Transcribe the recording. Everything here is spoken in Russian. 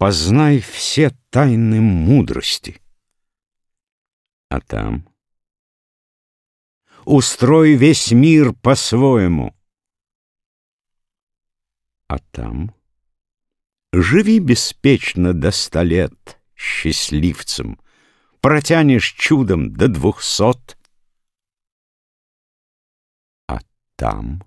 Познай все тайны мудрости. А там? Устрой весь мир по-своему. А там? Живи беспечно до ста лет счастливцем, Протянешь чудом до двухсот. А там?